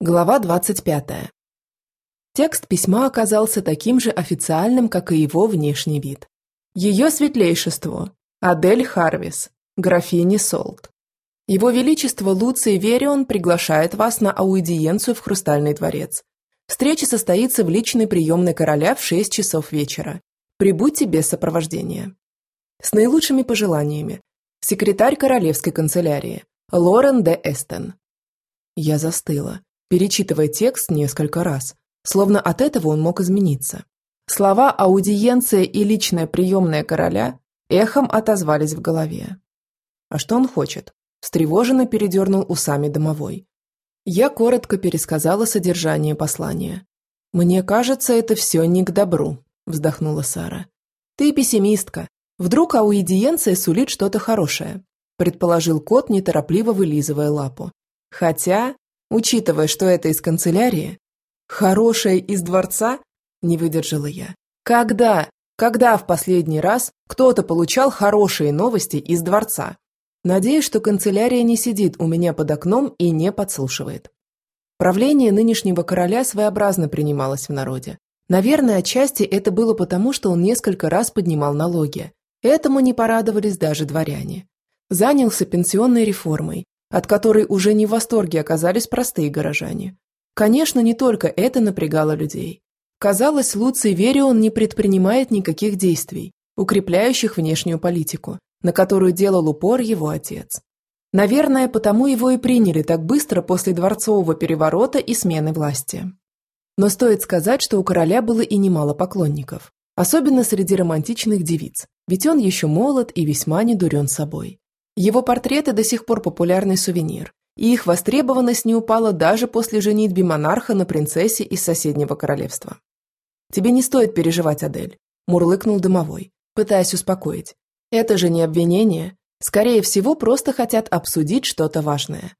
Глава 25. Текст письма оказался таким же официальным, как и его внешний вид. Ее светлейшество – Адель Харвис, графиня Солт. Его Величество Луций Верион приглашает вас на аудиенцию в Хрустальный дворец. Встреча состоится в личной приемной короля в 6 часов вечера. Прибудьте без сопровождения. С наилучшими пожеланиями. Секретарь Королевской канцелярии Лорен де Эстен. Я застыла перечитывая текст несколько раз, словно от этого он мог измениться. Слова «аудиенция» и «личная приемная короля» эхом отозвались в голове. «А что он хочет?» – встревоженно передернул усами домовой. Я коротко пересказала содержание послания. «Мне кажется, это все не к добру», – вздохнула Сара. «Ты пессимистка. Вдруг аудиенция сулит что-то хорошее», – предположил кот, неторопливо вылизывая лапу. «Хотя Учитывая, что это из канцелярии, хорошее из дворца, не выдержала я. Когда, когда в последний раз кто-то получал хорошие новости из дворца? Надеюсь, что канцелярия не сидит у меня под окном и не подслушивает. Правление нынешнего короля своеобразно принималось в народе. Наверное, отчасти это было потому, что он несколько раз поднимал налоги. Этому не порадовались даже дворяне. Занялся пенсионной реформой, от которой уже не в восторге оказались простые горожане. Конечно, не только это напрягало людей. Казалось, Луций Верион не предпринимает никаких действий, укрепляющих внешнюю политику, на которую делал упор его отец. Наверное, потому его и приняли так быстро после дворцового переворота и смены власти. Но стоит сказать, что у короля было и немало поклонников, особенно среди романтичных девиц, ведь он еще молод и весьма недурен собой. Его портреты до сих пор популярный сувенир, и их востребованность не упала даже после женитьбы монарха на принцессе из соседнего королевства. «Тебе не стоит переживать, Адель», – мурлыкнул дымовой, пытаясь успокоить. «Это же не обвинение. Скорее всего, просто хотят обсудить что-то важное».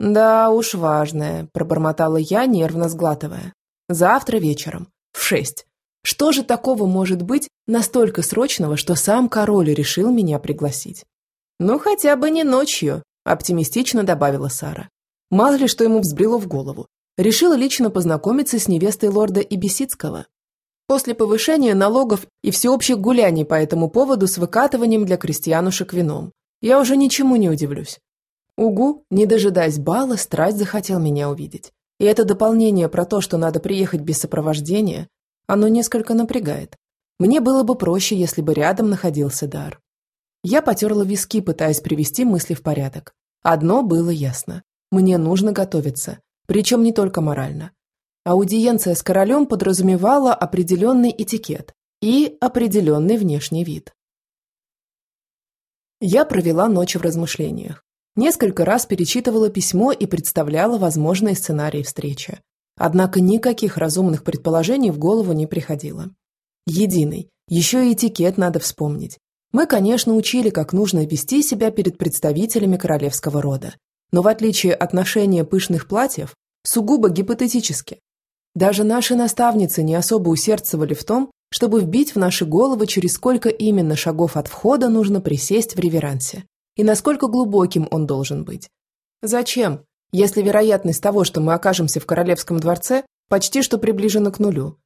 «Да уж важное», – пробормотала я, нервно сглатывая. «Завтра вечером. В шесть. Что же такого может быть настолько срочного, что сам король решил меня пригласить?» «Ну, хотя бы не ночью», – оптимистично добавила Сара. Мало ли, что ему взбрело в голову. Решила лично познакомиться с невестой лорда Ибисицкого. После повышения налогов и всеобщих гуляний по этому поводу с выкатыванием для крестьянушек вином. Я уже ничему не удивлюсь. Угу, не дожидаясь бала, страсть захотел меня увидеть. И это дополнение про то, что надо приехать без сопровождения, оно несколько напрягает. Мне было бы проще, если бы рядом находился дар. Я потерла виски, пытаясь привести мысли в порядок. Одно было ясно. Мне нужно готовиться, причем не только морально. Аудиенция с королем подразумевала определенный этикет и определенный внешний вид. Я провела ночь в размышлениях. Несколько раз перечитывала письмо и представляла возможные сценарии встречи. Однако никаких разумных предположений в голову не приходило. Единый. Еще и этикет надо вспомнить. Мы, конечно, учили, как нужно вести себя перед представителями королевского рода, но в отличие от ношения пышных платьев, сугубо гипотетически. Даже наши наставницы не особо усердствовали в том, чтобы вбить в наши головы, через сколько именно шагов от входа нужно присесть в реверансе, и насколько глубоким он должен быть. Зачем, если вероятность того, что мы окажемся в королевском дворце, почти что приближена к нулю?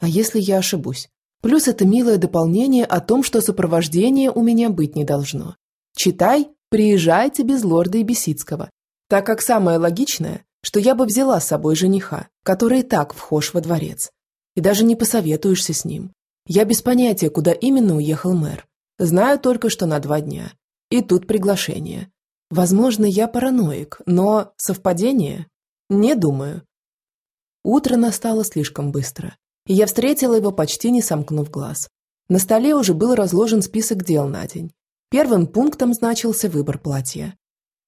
А если я ошибусь? Плюс это милое дополнение о том, что сопровождения у меня быть не должно. Читай, приезжайте без лорда Ибисицкого, так как самое логичное, что я бы взяла с собой жениха, который и так вхож во дворец. И даже не посоветуешься с ним. Я без понятия, куда именно уехал мэр. Знаю только, что на два дня. И тут приглашение. Возможно, я параноик, но совпадение? Не думаю. Утро настало слишком быстро я встретила его почти не сомкнув глаз. На столе уже был разложен список дел на день. Первым пунктом значился выбор платья.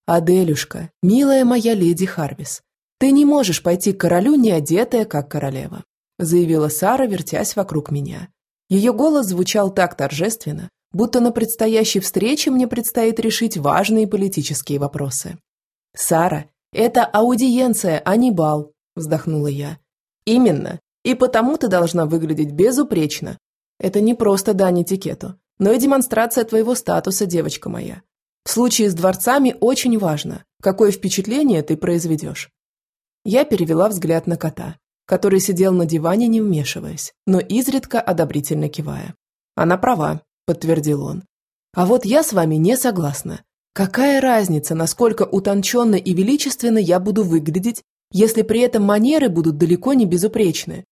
«Аделюшка, милая моя леди Харвис, ты не можешь пойти к королю, не одетая, как королева», заявила Сара, вертясь вокруг меня. Ее голос звучал так торжественно, будто на предстоящей встрече мне предстоит решить важные политические вопросы. «Сара, это аудиенция, а не бал», вздохнула я. «Именно. И потому ты должна выглядеть безупречно. Это не просто дань этикету, но и демонстрация твоего статуса, девочка моя. В случае с дворцами очень важно, какое впечатление ты произведешь. Я перевела взгляд на кота, который сидел на диване, не вмешиваясь, но изредка одобрительно кивая. «Она права», – подтвердил он. «А вот я с вами не согласна. Какая разница, насколько утонченно и величественно я буду выглядеть, если при этом манеры будут далеко не безупречны?»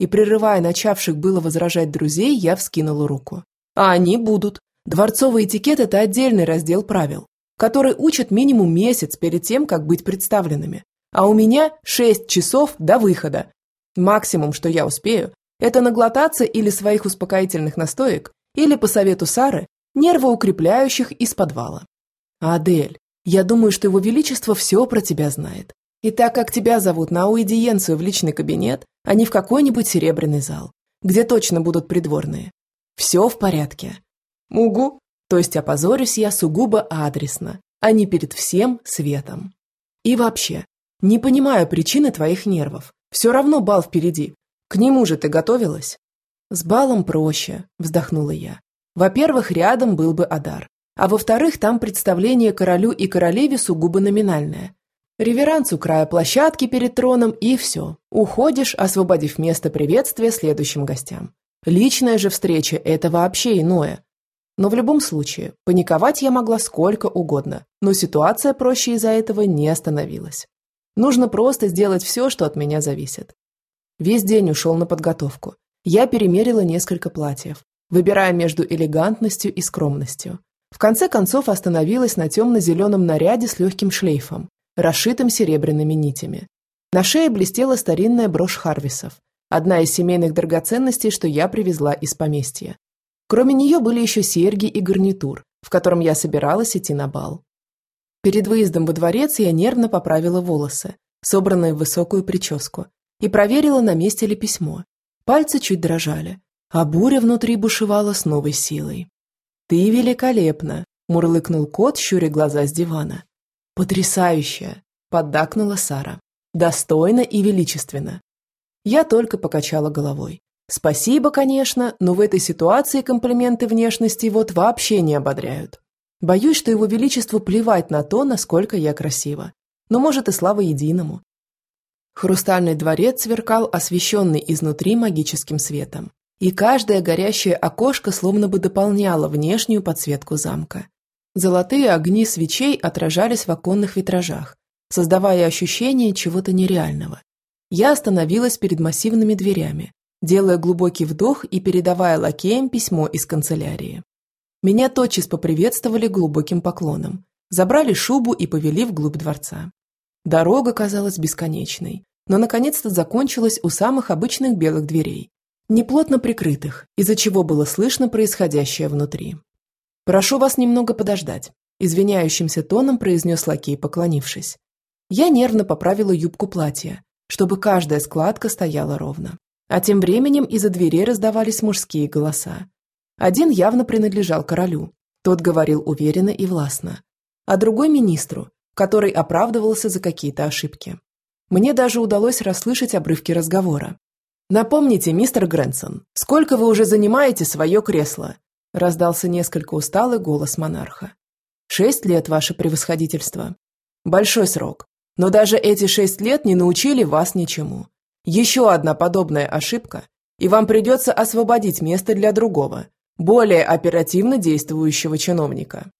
И прерывая начавших было возражать друзей, я вскинула руку. «А они будут. Дворцовый этикет – это отдельный раздел правил, который учат минимум месяц перед тем, как быть представленными. А у меня шесть часов до выхода, Максимум, что я успею, это наглотаться или своих успокоительных настоек, или, по совету Сары, нервоукрепляющих из подвала. Адель, я думаю, что его величество все про тебя знает. И так как тебя зовут на аудиенцию в личный кабинет, а не в какой-нибудь серебряный зал, где точно будут придворные. Все в порядке. Угу. То есть опозорюсь я сугубо адресно, а не перед всем светом. И вообще, не понимаю причины твоих нервов. Все равно бал впереди. К нему же ты готовилась?» «С балом проще», – вздохнула я. «Во-первых, рядом был бы Адар. А во-вторых, там представление королю и королеве сугубо номинальное. Реверанс у края площадки перед троном и все. Уходишь, освободив место приветствия следующим гостям. Личная же встреча – это вообще иное. Но в любом случае, паниковать я могла сколько угодно, но ситуация проще из-за этого не остановилась. Нужно просто сделать все, что от меня зависит. Весь день ушел на подготовку. Я перемерила несколько платьев, выбирая между элегантностью и скромностью. В конце концов остановилась на темно-зеленом наряде с легким шлейфом, расшитым серебряными нитями. На шее блестела старинная брошь Харвисов, одна из семейных драгоценностей, что я привезла из поместья. Кроме нее были еще серьги и гарнитур, в котором я собиралась идти на бал. Перед выездом во дворец я нервно поправила волосы, собранные в высокую прическу, и проверила, на месте ли письмо. Пальцы чуть дрожали, а буря внутри бушевала с новой силой. «Ты великолепна!» – мурлыкнул кот, щуря глаза с дивана. «Потрясающе!» – поддакнула Сара. «Достойно и величественно!» Я только покачала головой. Спасибо, конечно, но в этой ситуации комплименты внешности вот вообще не ободряют. Боюсь, что его величеству плевать на то, насколько я красива. Но может и слава единому. Хрустальный дворец сверкал, освещенный изнутри магическим светом. И каждое горящее окошко словно бы дополняло внешнюю подсветку замка. Золотые огни свечей отражались в оконных витражах, создавая ощущение чего-то нереального. Я остановилась перед массивными дверями, делая глубокий вдох и передавая лакеям письмо из канцелярии. Меня тотчас поприветствовали глубоким поклоном, забрали шубу и повели вглубь дворца. Дорога казалась бесконечной, но наконец-то закончилась у самых обычных белых дверей, неплотно прикрытых, из-за чего было слышно происходящее внутри. «Прошу вас немного подождать», – извиняющимся тоном произнес лакей, поклонившись. Я нервно поправила юбку платья, чтобы каждая складка стояла ровно. А тем временем из-за дверей раздавались мужские голоса. Один явно принадлежал королю, тот говорил уверенно и властно, а другой – министру, который оправдывался за какие-то ошибки. Мне даже удалось расслышать обрывки разговора. «Напомните, мистер Грэнсон, сколько вы уже занимаете свое кресло?» Раздался несколько усталый голос монарха. «Шесть лет, ваше превосходительство. Большой срок. Но даже эти шесть лет не научили вас ничему. Еще одна подобная ошибка, и вам придется освободить место для другого, более оперативно действующего чиновника.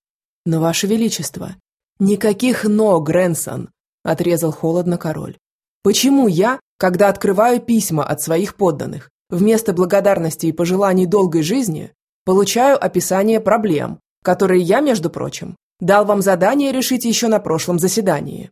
Но, Ваше Величество, никаких «но», Грэнсон, отрезал холодно король. Почему я, когда открываю письма от своих подданных, вместо благодарности и пожеланий долгой жизни, получаю описание проблем, которые я, между прочим, дал вам задание решить еще на прошлом заседании?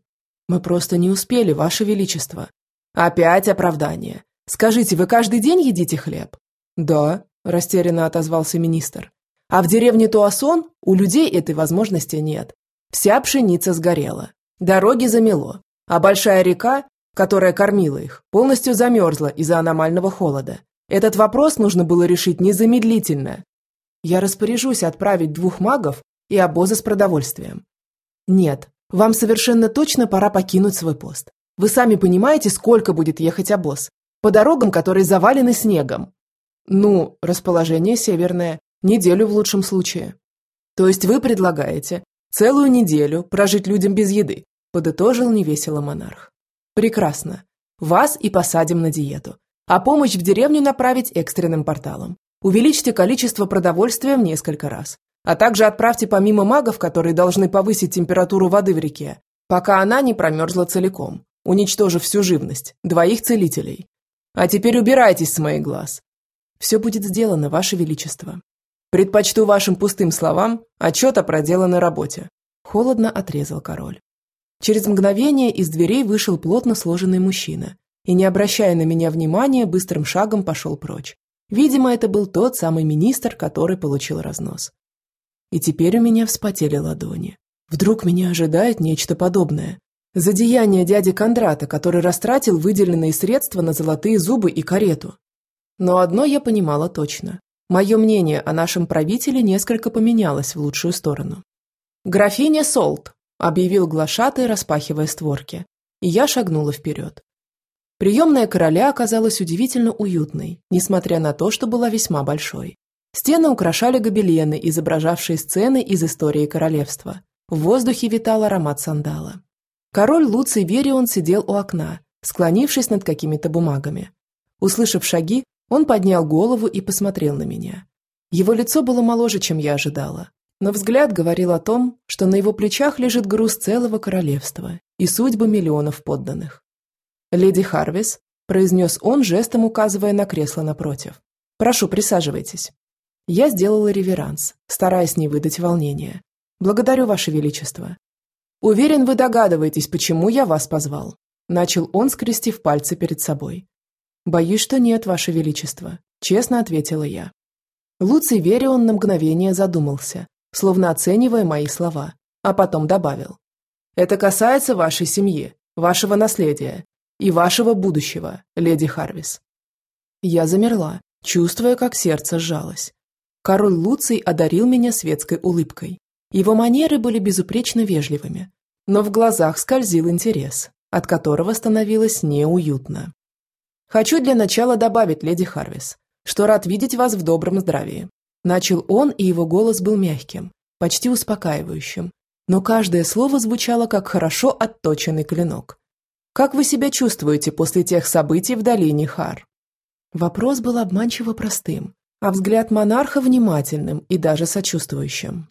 Мы просто не успели, Ваше Величество. Опять оправдание. Скажите, вы каждый день едите хлеб? Да, растерянно отозвался министр. А в деревне Туасон у людей этой возможности нет. Вся пшеница сгорела, дороги замело, а большая река, которая кормила их, полностью замерзла из-за аномального холода. Этот вопрос нужно было решить незамедлительно. Я распоряжусь отправить двух магов и обозы с продовольствием. Нет, вам совершенно точно пора покинуть свой пост. Вы сами понимаете, сколько будет ехать обоз. По дорогам, которые завалены снегом. Ну, расположение северное, неделю в лучшем случае. То есть вы предлагаете целую неделю прожить людям без еды, подытожил невесело монарх. Прекрасно. Вас и посадим на диету. А помощь в деревню направить экстренным порталом. Увеличьте количество продовольствия в несколько раз. А также отправьте помимо магов, которые должны повысить температуру воды в реке, пока она не промерзла целиком, уничтожив всю живность, двоих целителей. А теперь убирайтесь с моих глаз. Все будет сделано, Ваше Величество. Предпочту вашим пустым словам отчет о проделанной работе. Холодно отрезал король. Через мгновение из дверей вышел плотно сложенный мужчина и, не обращая на меня внимания, быстрым шагом пошел прочь. Видимо, это был тот самый министр, который получил разнос. И теперь у меня вспотели ладони. Вдруг меня ожидает нечто подобное. За деяние дяди Кондрата, который растратил выделенные средства на золотые зубы и карету. Но одно я понимала точно. Мое мнение о нашем правителе несколько поменялось в лучшую сторону. «Графиня Солт», – объявил глашатый, распахивая створки. И я шагнула вперед. Приемная короля оказалась удивительно уютной, несмотря на то, что была весьма большой. Стены украшали гобелены, изображавшие сцены из истории королевства. В воздухе витал аромат сандала. Король Луций Верион сидел у окна, склонившись над какими-то бумагами. Услышав шаги, он поднял голову и посмотрел на меня. Его лицо было моложе, чем я ожидала, но взгляд говорил о том, что на его плечах лежит груз целого королевства и судьбы миллионов подданных. «Леди Харвис», – произнес он, жестом указывая на кресло напротив. «Прошу, присаживайтесь». Я сделала реверанс, стараясь не выдать волнения. «Благодарю, Ваше Величество». «Уверен, вы догадываетесь, почему я вас позвал», – начал он, скрестив пальцы перед собой. «Боюсь, что нет, Ваше Величество», – честно ответила я. Луций Верион на мгновение задумался, словно оценивая мои слова, а потом добавил. «Это касается вашей семьи, вашего наследия и вашего будущего, леди Харвис». Я замерла, чувствуя, как сердце сжалось. Король Луций одарил меня светской улыбкой. Его манеры были безупречно вежливыми, но в глазах скользил интерес, от которого становилось неуютно. «Хочу для начала добавить, леди Харвис, что рад видеть вас в добром здравии». Начал он, и его голос был мягким, почти успокаивающим, но каждое слово звучало как хорошо отточенный клинок. Как вы себя чувствуете после тех событий в долине Хар? Вопрос был обманчиво простым, а взгляд монарха внимательным и даже сочувствующим.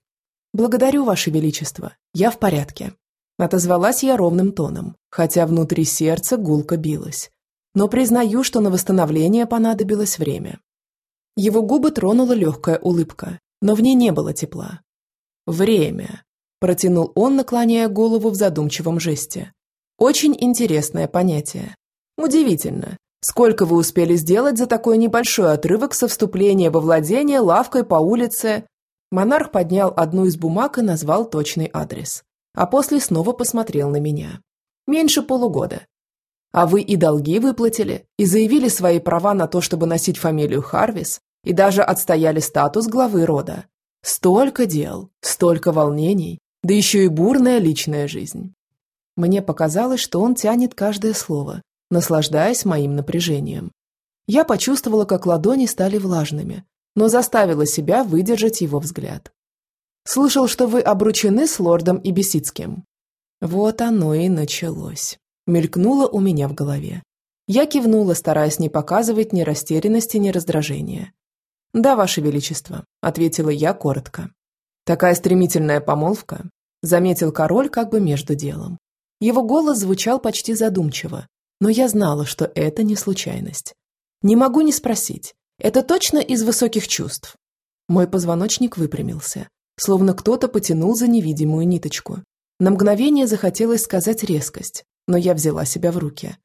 «Благодарю, Ваше Величество, я в порядке», – отозвалась я ровным тоном, хотя внутри сердца гулко билось. Но признаю, что на восстановление понадобилось время. Его губы тронула легкая улыбка, но в ней не было тепла. «Время», – протянул он, наклоняя голову в задумчивом жесте. Очень интересное понятие. Удивительно, сколько вы успели сделать за такой небольшой отрывок со вступления во владение лавкой по улице. Монарх поднял одну из бумаг и назвал точный адрес. А после снова посмотрел на меня. Меньше полугода. А вы и долги выплатили, и заявили свои права на то, чтобы носить фамилию Харвис, и даже отстояли статус главы рода. Столько дел, столько волнений, да еще и бурная личная жизнь. Мне показалось, что он тянет каждое слово, наслаждаясь моим напряжением. Я почувствовала, как ладони стали влажными, но заставила себя выдержать его взгляд. «Слышал, что вы обручены с лордом Ибисицким». Вот оно и началось. Мелькнуло у меня в голове. Я кивнула, стараясь не показывать ни растерянности, ни раздражения. «Да, Ваше Величество», — ответила я коротко. «Такая стремительная помолвка», — заметил король как бы между делом. Его голос звучал почти задумчиво, но я знала, что это не случайность. Не могу не спросить, это точно из высоких чувств? Мой позвоночник выпрямился, словно кто-то потянул за невидимую ниточку. На мгновение захотелось сказать резкость, но я взяла себя в руки.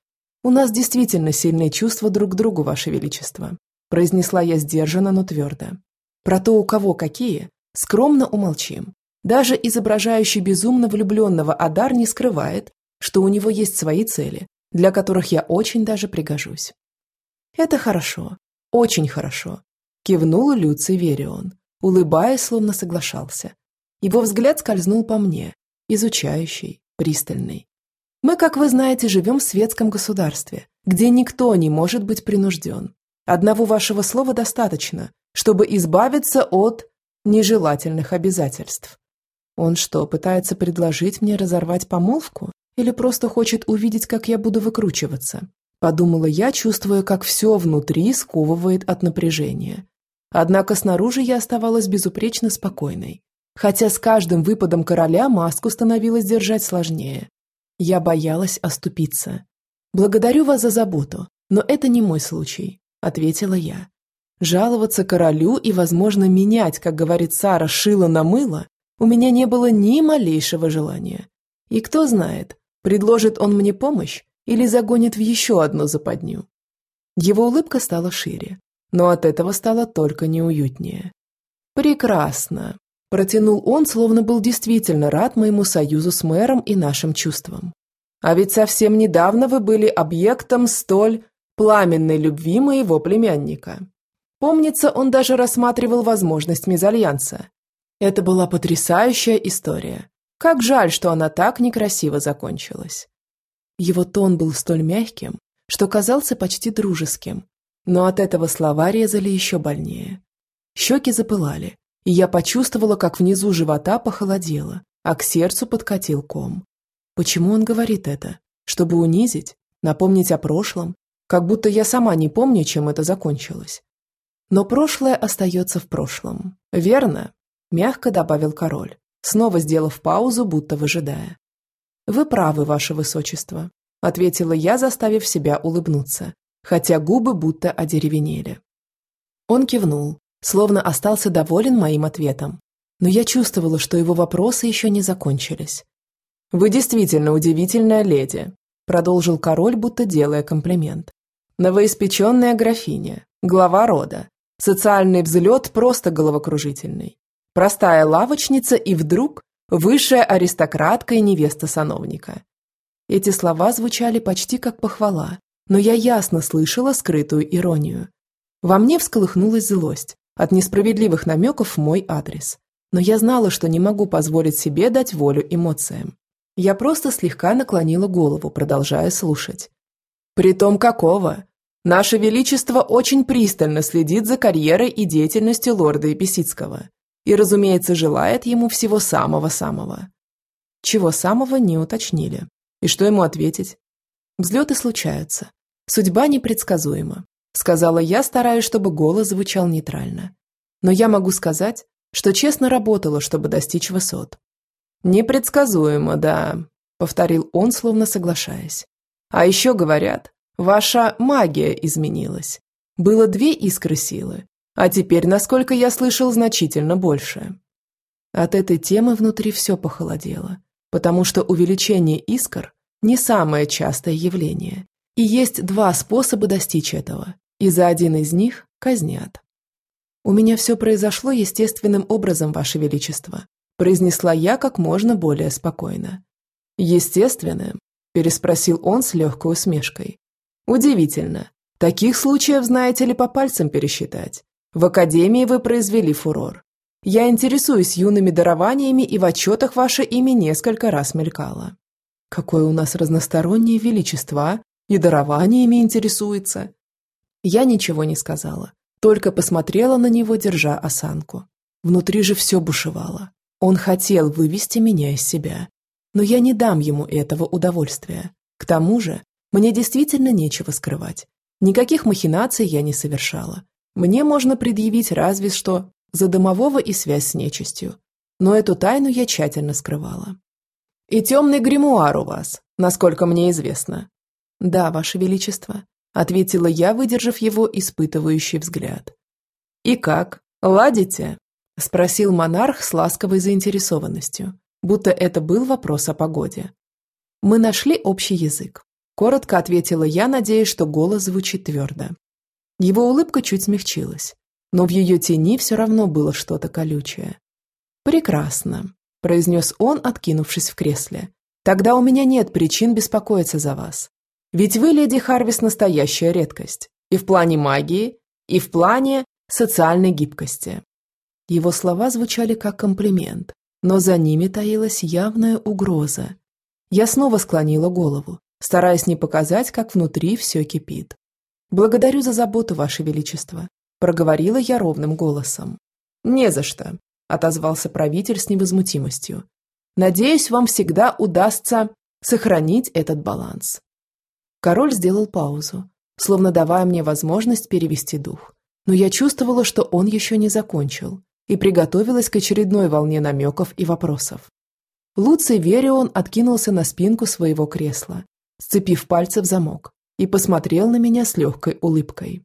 «У нас действительно сильные чувства друг к другу, Ваше Величество», произнесла я сдержанно, но твердо. Про то, у кого какие, скромно умолчим. Даже изображающий безумно влюбленного Адар не скрывает, что у него есть свои цели, для которых я очень даже пригожусь. «Это хорошо, очень хорошо», – кивнул Люций Верион, улыбаясь, словно соглашался. Его взгляд скользнул по мне, изучающий, пристальный. «Мы, как вы знаете, живем в светском государстве, где никто не может быть принужден. Одного вашего слова достаточно, чтобы избавиться от нежелательных обязательств. Он что, пытается предложить мне разорвать помолвку? или просто хочет увидеть, как я буду выкручиваться? Подумала я, чувствуя, как все внутри сковывает от напряжения. Однако снаружи я оставалась безупречно спокойной. Хотя с каждым выпадом короля маску становилось держать сложнее. Я боялась оступиться. «Благодарю вас за заботу, но это не мой случай», – ответила я. Жаловаться королю и, возможно, менять, как говорит Сара, шило на мыло, у меня не было ни малейшего желания. И кто знает, предложит он мне помощь или загонит в еще одну западню. Его улыбка стала шире, но от этого стало только неуютнее. «Прекрасно», – протянул он, словно был действительно рад моему союзу с мэром и нашим чувствам. «А ведь совсем недавно вы были объектом столь пламенной любви моего племянника. Помнится, он даже рассматривал возможность мезальянса. Это была потрясающая история. Как жаль, что она так некрасиво закончилась. Его тон был столь мягким, что казался почти дружеским, но от этого слова резали еще больнее. Щеки запылали, и я почувствовала, как внизу живота похолодело, а к сердцу подкатил ком. Почему он говорит это? Чтобы унизить? Напомнить о прошлом? Как будто я сама не помню, чем это закончилось. Но прошлое остается в прошлом. Верно? Мягко добавил король, снова сделав паузу, будто выжидая. «Вы правы, ваше высочество», – ответила я, заставив себя улыбнуться, хотя губы будто одеревенели. Он кивнул, словно остался доволен моим ответом, но я чувствовала, что его вопросы еще не закончились. «Вы действительно удивительная леди», – продолжил король, будто делая комплимент. «Новоиспеченная графиня, глава рода, социальный взлет просто головокружительный. Простая лавочница и вдруг высшая аристократка и невеста сановника. Эти слова звучали почти как похвала, но я ясно слышала скрытую иронию. Во мне всколыхнулась злость от несправедливых намеков в мой адрес. Но я знала, что не могу позволить себе дать волю эмоциям. Я просто слегка наклонила голову, продолжая слушать. «Притом какого? Наше Величество очень пристально следит за карьерой и деятельностью лорда Эписицкого и, разумеется, желает ему всего самого-самого. Чего самого не уточнили. И что ему ответить? Взлеты случаются. Судьба непредсказуема, сказала я, стараясь, чтобы голос звучал нейтрально. Но я могу сказать, что честно работала, чтобы достичь высот. Непредсказуемо, да, повторил он, словно соглашаясь. А еще говорят, ваша магия изменилась. Было две искры силы, а теперь, насколько я слышал, значительно больше. От этой темы внутри все похолодело, потому что увеличение искр – не самое частое явление. И есть два способа достичь этого, и за один из них казнят. «У меня все произошло естественным образом, Ваше Величество», произнесла я как можно более спокойно. «Естественным?» – переспросил он с легкой усмешкой. «Удивительно. Таких случаев, знаете ли, по пальцам пересчитать. В академии вы произвели фурор. Я интересуюсь юными дарованиями, и в отчетах ваше имя несколько раз мелькало. Какое у нас разностороннее величество, и дарованиями интересуется. Я ничего не сказала, только посмотрела на него, держа осанку. Внутри же все бушевало. Он хотел вывести меня из себя. Но я не дам ему этого удовольствия. К тому же, мне действительно нечего скрывать. Никаких махинаций я не совершала. Мне можно предъявить разве что за домового и связь с нечистью. Но эту тайну я тщательно скрывала. «И темный гримуар у вас, насколько мне известно». «Да, ваше величество», — ответила я, выдержав его испытывающий взгляд. «И как? Ладите?» — спросил монарх с ласковой заинтересованностью, будто это был вопрос о погоде. «Мы нашли общий язык», — коротко ответила я, надеясь, что голос звучит твердо. Его улыбка чуть смягчилась, но в ее тени все равно было что-то колючее. «Прекрасно», – произнес он, откинувшись в кресле. «Тогда у меня нет причин беспокоиться за вас. Ведь вы, леди Харвис, настоящая редкость. И в плане магии, и в плане социальной гибкости». Его слова звучали как комплимент, но за ними таилась явная угроза. Я снова склонила голову, стараясь не показать, как внутри все кипит. «Благодарю за заботу, Ваше Величество», – проговорила я ровным голосом. «Не за что», – отозвался правитель с невозмутимостью. «Надеюсь, вам всегда удастся сохранить этот баланс. Король сделал паузу, словно давая мне возможность перевести дух. Но я чувствовала, что он еще не закончил, и приготовилась к очередной волне намеков и вопросов. Луций Верион откинулся на спинку своего кресла, сцепив пальцы в замок, и посмотрел на меня с легкой улыбкой.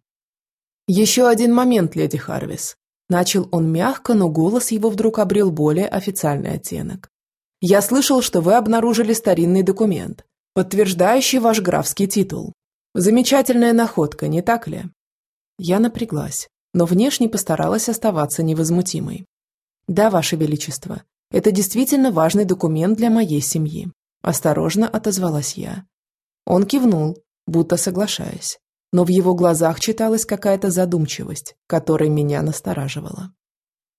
«Еще один момент, леди Харвис», Начал он мягко, но голос его вдруг обрел более официальный оттенок. «Я слышал, что вы обнаружили старинный документ, подтверждающий ваш графский титул. Замечательная находка, не так ли?» Я напряглась, но внешне постаралась оставаться невозмутимой. «Да, Ваше Величество, это действительно важный документ для моей семьи», – осторожно отозвалась я. Он кивнул, будто соглашаясь но в его глазах читалась какая-то задумчивость, которая меня настораживала.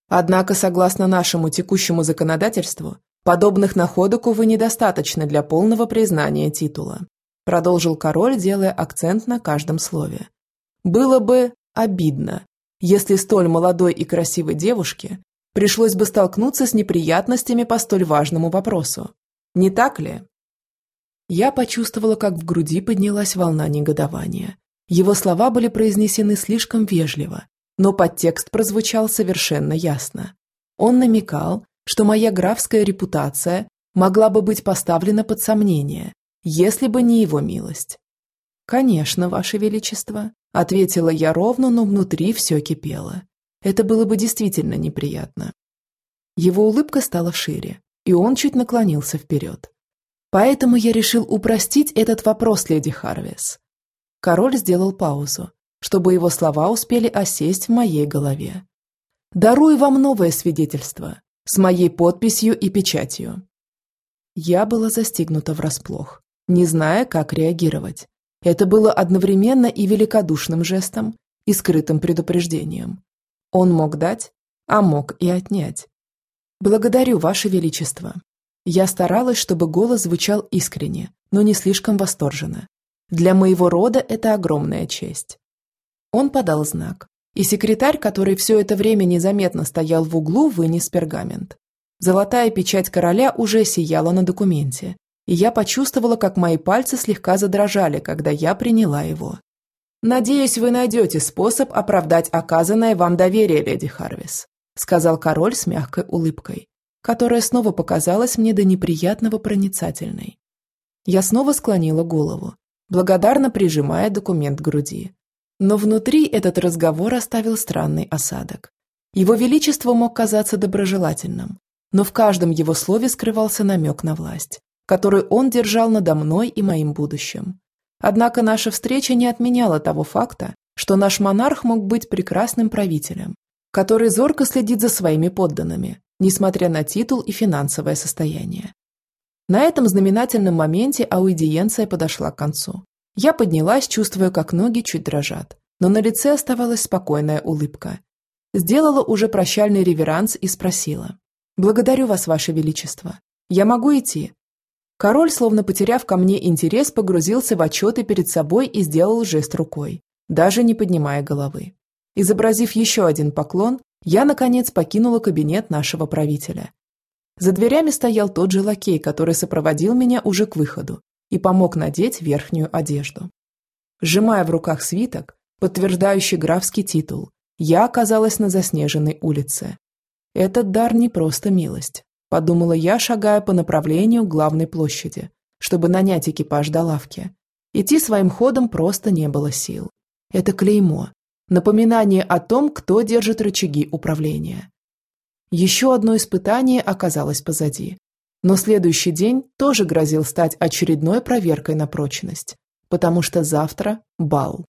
Однако, согласно нашему текущему законодательству, подобных находок, увы, недостаточно для полного признания титула, продолжил король, делая акцент на каждом слове. Было бы обидно, если столь молодой и красивой девушке пришлось бы столкнуться с неприятностями по столь важному вопросу. Не так ли? Я почувствовала, как в груди поднялась волна негодования. Его слова были произнесены слишком вежливо, но подтекст прозвучал совершенно ясно. Он намекал, что моя графская репутация могла бы быть поставлена под сомнение, если бы не его милость. «Конечно, Ваше Величество», – ответила я ровно, но внутри все кипело. Это было бы действительно неприятно. Его улыбка стала шире, и он чуть наклонился вперед. Поэтому я решил упростить этот вопрос, леди Харвес. Король сделал паузу, чтобы его слова успели осесть в моей голове. «Дарую вам новое свидетельство, с моей подписью и печатью». Я была застигнута врасплох, не зная, как реагировать. Это было одновременно и великодушным жестом, и скрытым предупреждением. Он мог дать, а мог и отнять. «Благодарю, Ваше Величество». Я старалась, чтобы голос звучал искренне, но не слишком восторженно. Для моего рода это огромная честь. Он подал знак, и секретарь, который все это время незаметно стоял в углу, вынес пергамент. Золотая печать короля уже сияла на документе, и я почувствовала, как мои пальцы слегка задрожали, когда я приняла его. «Надеюсь, вы найдете способ оправдать оказанное вам доверие, леди Харвис», сказал король с мягкой улыбкой, которая снова показалась мне до неприятного проницательной. Я снова склонила голову, благодарно прижимая документ к груди. Но внутри этот разговор оставил странный осадок. Его Величество мог казаться доброжелательным, но в каждом его слове скрывался намек на власть, которую он держал надо мной и моим будущим. Однако наша встреча не отменяла того факта, что наш монарх мог быть прекрасным правителем, который зорко следит за своими подданными, несмотря на титул и финансовое состояние. На этом знаменательном моменте аудиенция подошла к концу. Я поднялась, чувствуя, как ноги чуть дрожат, но на лице оставалась спокойная улыбка. Сделала уже прощальный реверанс и спросила. «Благодарю вас, ваше величество. Я могу идти?» Король, словно потеряв ко мне интерес, погрузился в отчеты перед собой и сделал жест рукой, даже не поднимая головы. Изобразив еще один поклон, я, наконец, покинула кабинет нашего правителя за дверями стоял тот же лакей, который сопроводил меня уже к выходу и помог надеть верхнюю одежду. Сжимая в руках свиток, подтверждающий графский титул, я оказалась на заснеженной улице. Этот дар не просто милость, подумала я, шагая по направлению к главной площади, чтобы нанять экипаж до лавки. Идти своим ходом просто не было сил. Это клеймо, напоминание о том, кто держит рычаги управления. Еще одно испытание оказалось позади. Но следующий день тоже грозил стать очередной проверкой на прочность, потому что завтра – бал.